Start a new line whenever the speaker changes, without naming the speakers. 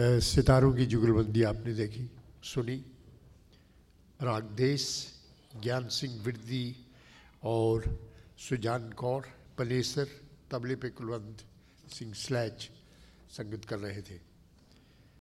सितारों की जुगलबंदी आपने देखी, सुनी। रागदेश, ज्ञान सिंह विरदी और सुजान कौर, पलेसर, तबले पे कुलवंत सिंह स्लैच संगीत कर रहे थे।